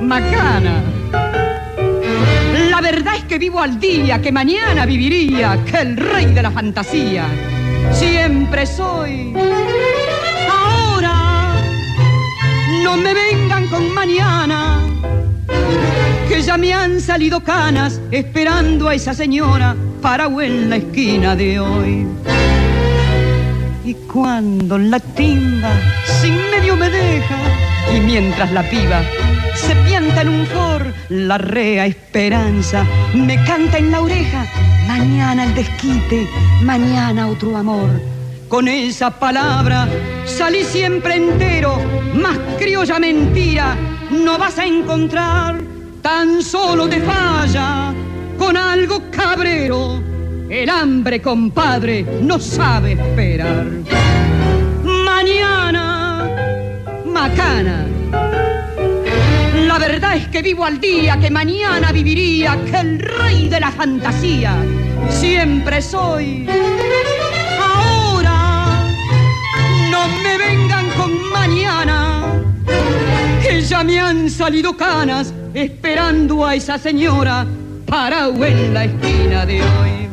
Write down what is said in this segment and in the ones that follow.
macana. La verdad es que vivo al día, que mañana viviría, que el rey de la fantasía. Siempre soy. Ahora, no me vengan con mañana, que ya me han salido canas esperando a esa señora para en la esquina de hoy. Y cuando la timba sin medio me deja, y mientras la piba se pianta en un for, la rea esperanza me canta en la oreja, mañana el desquite, mañana otro amor. Con esa palabra salí siempre entero, más criolla mentira no vas a encontrar, tan solo te falla con algo cabrero. El hambre, compadre, no sabe esperar. Mañana, macana. Verdad es que vivo al día, que mañana viviría, que el rey de la fantasía siempre soy. Ahora, no me vengan con mañana, que ya me han salido canas esperando a esa señora parado en la esquina de hoy.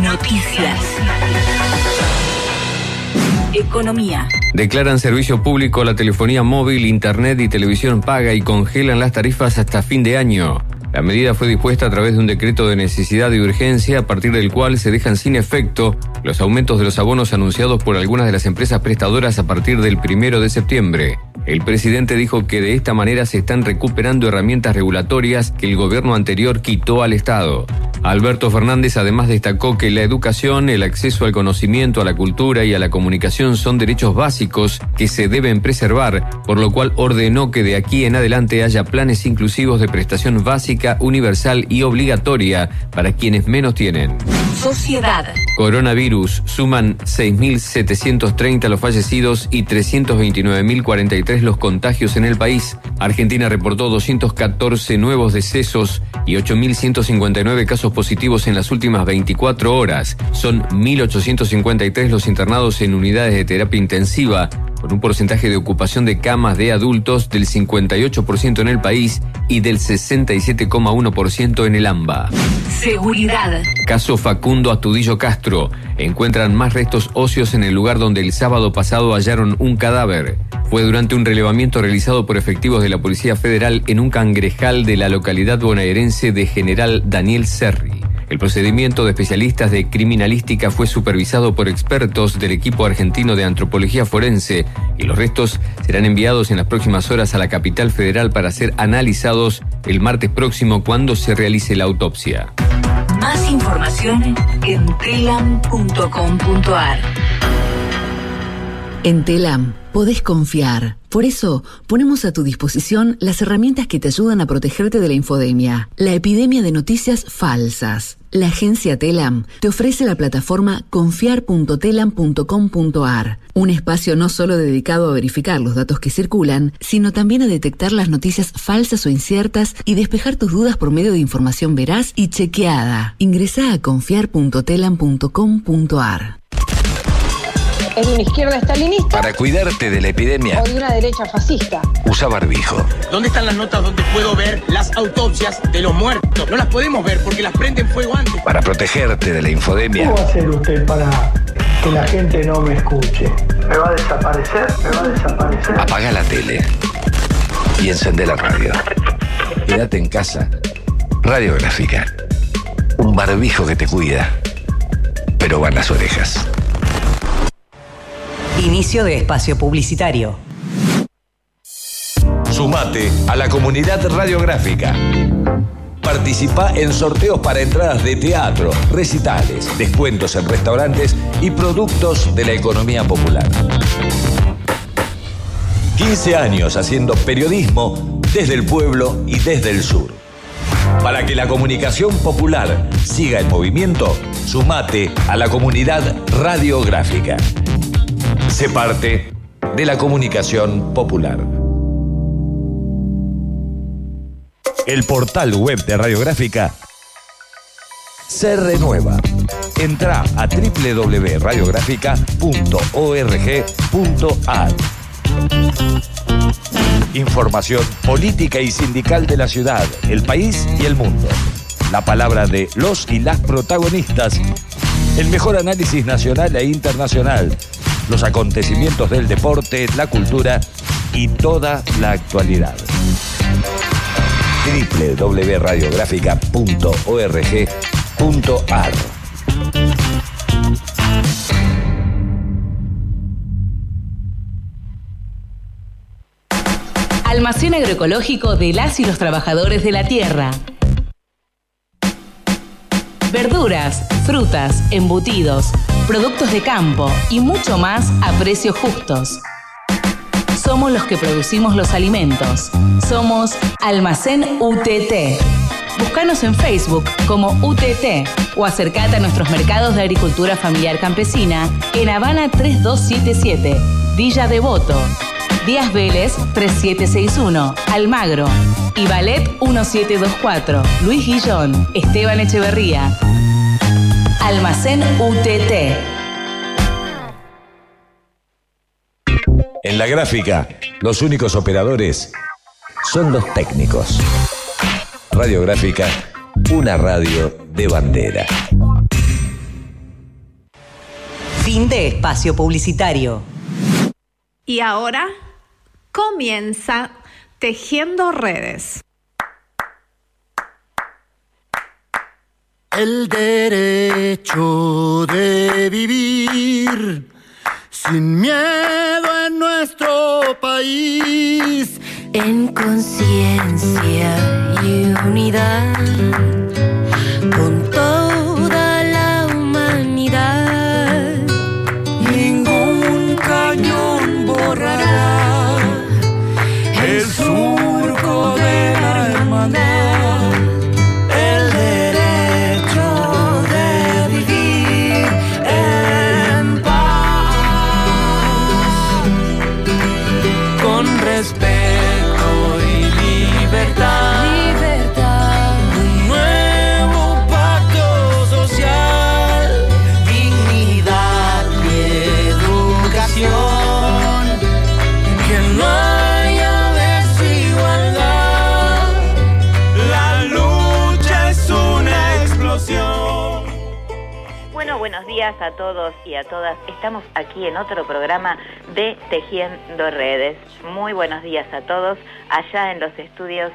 Noticias. Economía. Declaran servicio público la telefonía móvil, internet y televisión paga y congelan las tarifas hasta fin de año. La medida fue dispuesta a través de un decreto de necesidad y urgencia a partir del cual se dejan sin efecto los aumentos de los abonos anunciados por algunas de las empresas prestadoras a partir del primero de septiembre. El presidente dijo que de esta manera se están recuperando herramientas regulatorias que el gobierno anterior quitó al Estado. Alberto Fernández además destacó que la educación, el acceso al conocimiento, a la cultura y a la comunicación son derechos básicos que se deben preservar, por lo cual ordenó que de aquí en adelante haya planes inclusivos de prestación básica, universal y obligatoria para quienes menos tienen. Sociedad. Coronavirus. Suman 6.730 los fallecidos y 329.043 los contagios en el país. Argentina reportó 214 nuevos decesos y 8.159 casos positivos en las últimas 24 horas. Son 1.853 los internados en unidades de terapia intensiva, con un porcentaje de ocupación de camas de adultos del 58% en el país y del 67,1% en el AMBA. Seguridad. Caso Facundo Astudillo Castro. Encuentran más restos óseos en el lugar donde el sábado pasado hallaron un cadáver. Fue durante un relevamiento realizado por efectivos de la Policía Federal en un cangrejal de la localidad bonaerense de General Daniel Serri. El procedimiento de especialistas de criminalística fue supervisado por expertos del equipo argentino de antropología forense y los restos serán enviados en las próximas horas a la capital federal para ser analizados el martes próximo cuando se realice la autopsia. Más información en telam.com.ar. En Telam podés confiar. Por eso ponemos a tu disposición las herramientas que te ayudan a protegerte de la infodemia, la epidemia de noticias falsas. La agencia Telam te ofrece la plataforma confiar.telam.com.ar, un espacio no solo dedicado a verificar los datos que circulan, sino también a detectar las noticias falsas o inciertas y despejar tus dudas por medio de información veraz y chequeada. Ingresa a confiar.telam.com.ar. ¿Es de una izquierda estalinista Para cuidarte de la epidemia, o de una derecha fascista? usa barbijo. ¿Dónde están las notas donde puedo ver las autopsias de los muertos? No las podemos ver porque las prenden fuego antes. Para protegerte de la infodemia, ¿Cómo va a hacer usted para que la gente no me escuche? ¿Me va a desaparecer? ¿Me va a desaparecer? apaga la tele y encende la radio. Quédate en casa. Radiográfica. Un barbijo que te cuida, pero van las orejas. Inicio de espacio publicitario. Sumate a la comunidad radiográfica. Participa en sorteos para entradas de teatro, recitales, descuentos en restaurantes y productos de la economía popular. 15 años haciendo periodismo desde el pueblo y desde el sur. Para que la comunicación popular siga en movimiento, sumate a la comunidad radiográfica. Sé parte de la comunicación popular. El portal web de Radiográfica se renueva. Entra a www.radiográfica.org.ar Información política y sindical de la ciudad, el país y el mundo. La palabra de los y las protagonistas. El mejor análisis nacional e internacional. Los acontecimientos del deporte, la cultura y toda la actualidad www.radiográfica.org.ar Almacén agroecológico de las y los trabajadores de la tierra. Verduras, frutas, embutidos, productos de campo y mucho más a precios justos. Somos los que producimos los alimentos. Somos Almacén UTT. Búscanos en Facebook como UTT o acercate a nuestros mercados de agricultura familiar campesina en Habana 3277, Villa Devoto, Díaz Vélez 3761, Almagro y Ballet 1724, Luis Guillón, Esteban Echeverría. Almacén UTT. En la gráfica, los únicos operadores son los técnicos. Radiográfica, una radio de bandera. Fin de espacio publicitario. Y ahora comienza Tejiendo Redes. El derecho de vivir sin miedo en nuestro país, en conciencia y unidad, días a todos y a todas. Estamos aquí en otro programa de Tejiendo Redes. Muy buenos días a todos. Allá en los estudios,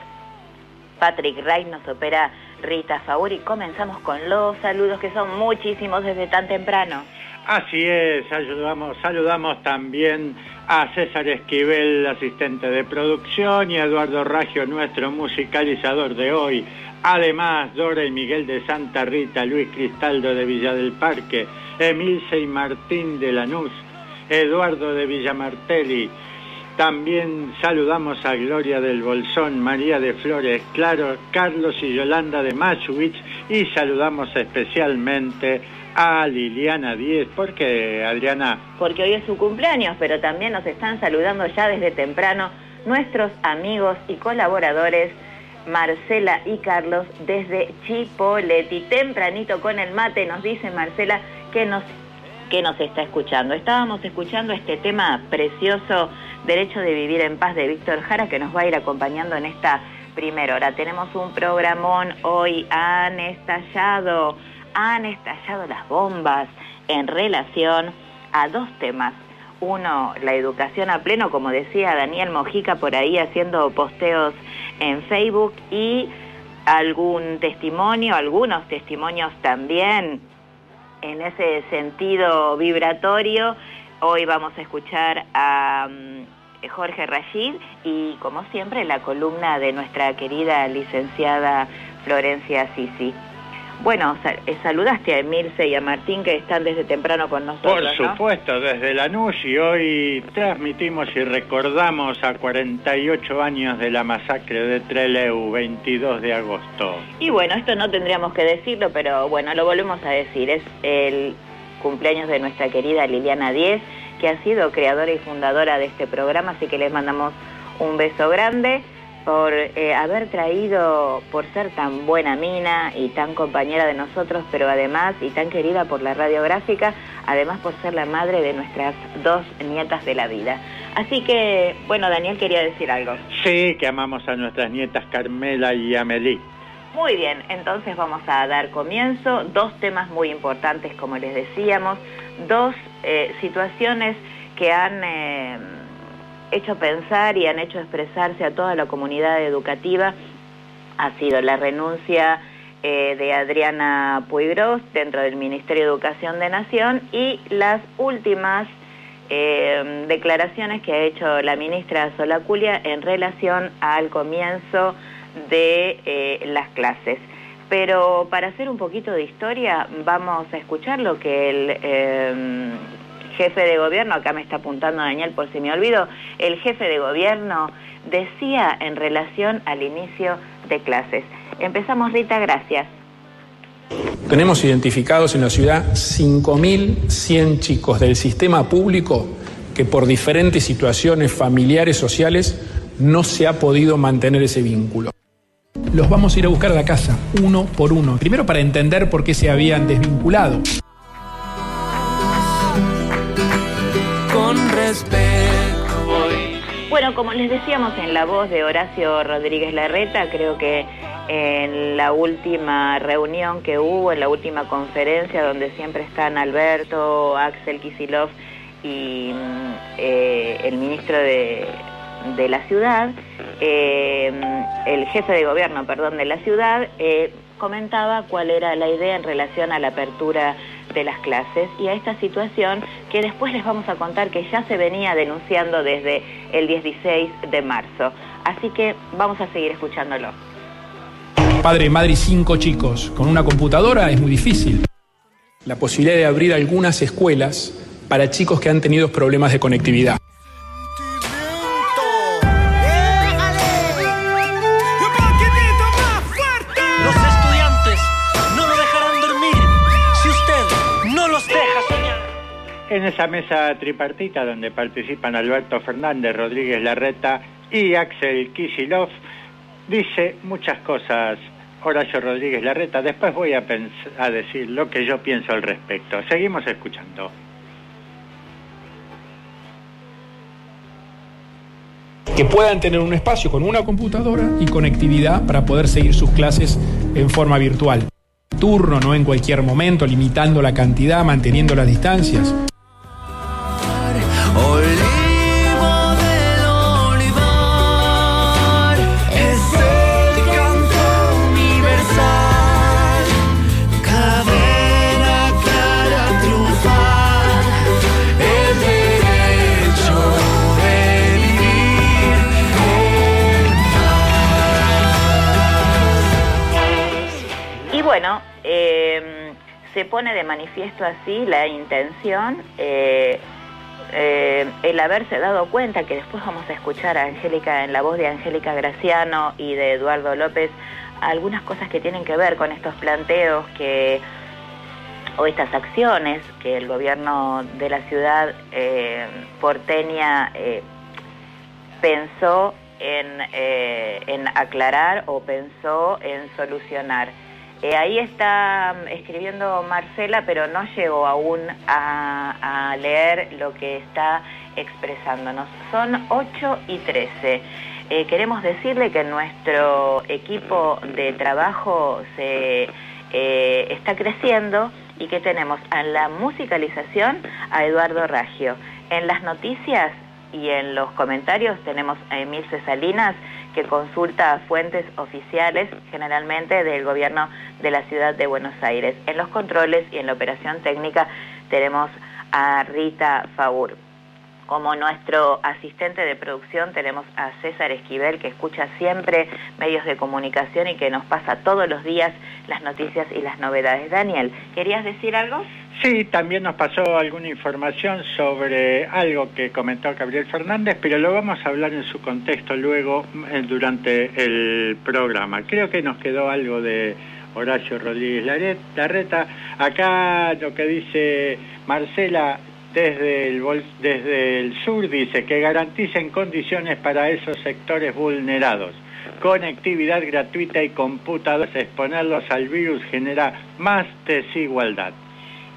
Patrick Ray nos opera Rita Fauri. Comenzamos con los saludos que son muchísimos desde tan temprano. Así es, saludamos, también a César Esquivel, asistente de producción, y a Eduardo Raggio, nuestro musicalizador de hoy. Además, Dora y Miguel de Santa Rita, Luis Cristaldo de Villa del Parque, Emilce y Martín de Lanús, Eduardo de Villamartelli. También saludamos a Gloria del Bolsón, María de Flores, Claro, Carlos y Yolanda de Machuvich y saludamos especialmente a Liliana Díez, porque Adriana, Porque hoy es su cumpleaños, pero también nos están saludando ya desde temprano nuestros amigos y colaboradores Marcela y Carlos desde Chipoleti. Tempranito con el mate nos dice Marcela que nos, que nos está escuchando. Estábamos escuchando este tema precioso, Derecho de Vivir en Paz de Víctor Jara, que nos va a ir acompañando en esta primera hora. Tenemos un programón hoy, han estallado, han estallado las bombas en relación a dos temas. Uno, la educación a pleno, como decía Daniel Mojica por ahí haciendo posteos en Facebook y algún testimonio, algunos testimonios también en ese sentido vibratorio. Hoy vamos a escuchar a mm, Jorge Rashid y como siempre la columna de nuestra querida licenciada Florencia Sisi. Bueno, sal- eh, saludaste a Emilce y a Martín que están desde temprano con nosotros. por ¿no? supuesto, desde Lanús y hoy transmitimos y recordamos a 48 años de la masacre de Trelew, 22 de agosto. Y bueno, esto no tendríamos que decirlo, pero bueno, lo volvemos a decir. Es el cumpleaños de nuestra querida Liliana Díez, que ha sido creadora y fundadora de este programa, así que les mandamos un beso grande por eh, haber traído, por ser tan buena mina y tan compañera de nosotros, pero además y tan querida por la radiográfica, además por ser la madre de nuestras dos nietas de la vida. Así que, bueno, Daniel quería decir algo. Sí, que amamos a nuestras nietas Carmela y Amelie. Muy bien, entonces vamos a dar comienzo. Dos temas muy importantes, como les decíamos, dos eh, situaciones que han eh, hecho pensar y han hecho expresarse a toda la comunidad educativa. Ha sido la renuncia eh, de Adriana Puigros dentro del Ministerio de Educación de Nación y las últimas eh, declaraciones que ha hecho la ministra Solaculia en relación al comienzo de eh, las clases. Pero para hacer un poquito de historia, vamos a escuchar lo que el eh, jefe de gobierno, acá me está apuntando Daniel por si me olvido, el jefe de gobierno decía en relación al inicio de clases. Empezamos, Rita, gracias. Tenemos identificados en la ciudad 5.100 chicos del sistema público que por diferentes situaciones familiares, sociales, no se ha podido mantener ese vínculo. Los vamos a ir a buscar a la casa, uno por uno. Primero para entender por qué se habían desvinculado. Con respeto. Bueno, como les decíamos en la voz de Horacio Rodríguez Larreta, creo que en la última reunión que hubo, en la última conferencia donde siempre están Alberto, Axel Kisilov y mm, eh, el ministro de, la ciudad, eh, el jefe de gobierno, perdón, de la ciudad, eh, comentaba cuál era la idea en relación a la apertura de las clases y a esta situación que después les vamos a contar que ya se venía denunciando desde el 16 de marzo. Así que vamos a seguir escuchándolo. Padre, madre y cinco chicos. Con una computadora es muy difícil. La posibilidad de abrir algunas escuelas para chicos que han tenido problemas de conectividad. En esa mesa tripartita donde participan Alberto Fernández, Rodríguez Larreta y Axel Kisilov, dice muchas cosas Horacio Rodríguez Larreta. Después voy a, a decir lo que yo pienso al respecto. Seguimos escuchando. Que puedan tener un espacio con una computadora y conectividad para poder seguir sus clases en forma virtual. Turno, no en cualquier momento, limitando la cantidad, manteniendo las distancias. Se pone de manifiesto así la intención, eh, eh, el haberse dado cuenta, que después vamos a escuchar a Angélica, en la voz de Angélica Graciano y de Eduardo López, algunas cosas que tienen que ver con estos planteos que o estas acciones que el gobierno de la ciudad eh, porteña pensó en, en aclarar o pensó en solucionar. Eh, ahí está mm, escribiendo Marcela, pero no llegó aún a, a leer lo que está expresándonos. Son 8 y 13. Eh, queremos decirle que nuestro equipo de trabajo se eh, está creciendo y que tenemos en la musicalización a Eduardo Raggio. En las noticias y en los comentarios tenemos a Emilce Salinas que consulta fuentes oficiales generalmente del gobierno de la ciudad de Buenos Aires. En los controles y en la operación técnica tenemos a Rita Faur. Como nuestro asistente de producción tenemos a César Esquivel, que escucha siempre medios de comunicación y que nos pasa todos los días las noticias y las novedades. Daniel, ¿querías decir algo? Sí, también nos pasó alguna información sobre algo que comentó Gabriel Fernández, pero lo vamos a hablar en su contexto luego eh, durante el programa. Creo que nos quedó algo de Horacio Rodríguez Larreta. Acá lo que dice Marcela desde el, sur dice que garanticen condiciones para esos sectores vulnerados. Conectividad gratuita y computadores, exponerlos al virus genera más desigualdad.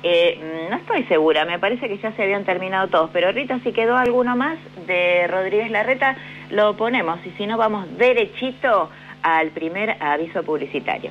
Eh, no estoy segura, me parece que ya se habían terminado todos, pero Rita, si quedó alguno más de Rodríguez Larreta, lo ponemos y si no vamos derechito al primer aviso publicitario.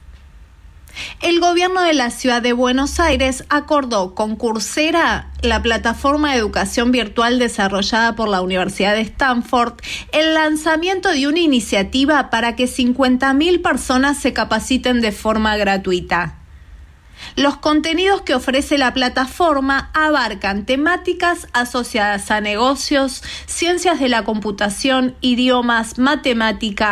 El gobierno de la ciudad de Buenos Aires acordó con Coursera, la plataforma de educación virtual desarrollada por la Universidad de Stanford, el lanzamiento de una iniciativa para que 50.000 personas se capaciten de forma gratuita. Los contenidos que ofrece la plataforma abarcan temáticas asociadas a negocios, ciencias de la computación, idiomas, matemática,